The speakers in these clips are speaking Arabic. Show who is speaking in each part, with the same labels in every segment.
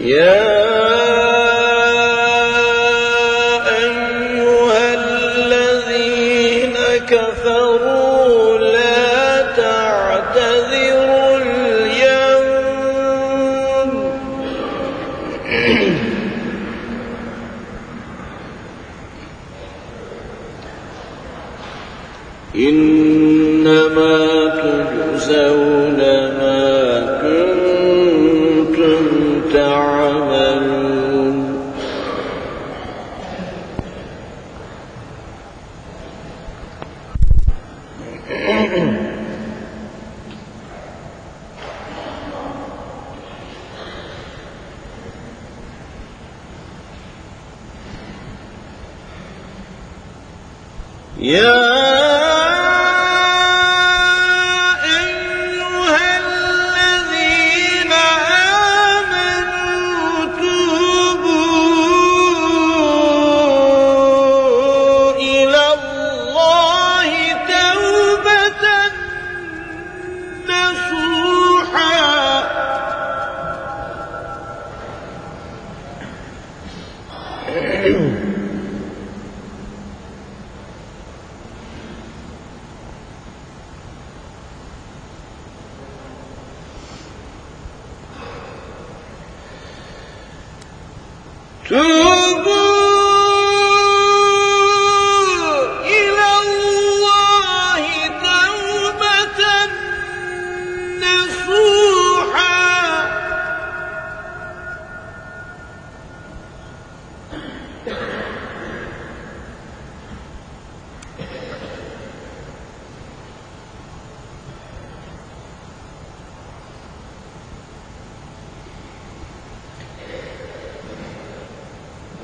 Speaker 1: يا يا Oh.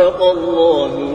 Speaker 1: صدق الله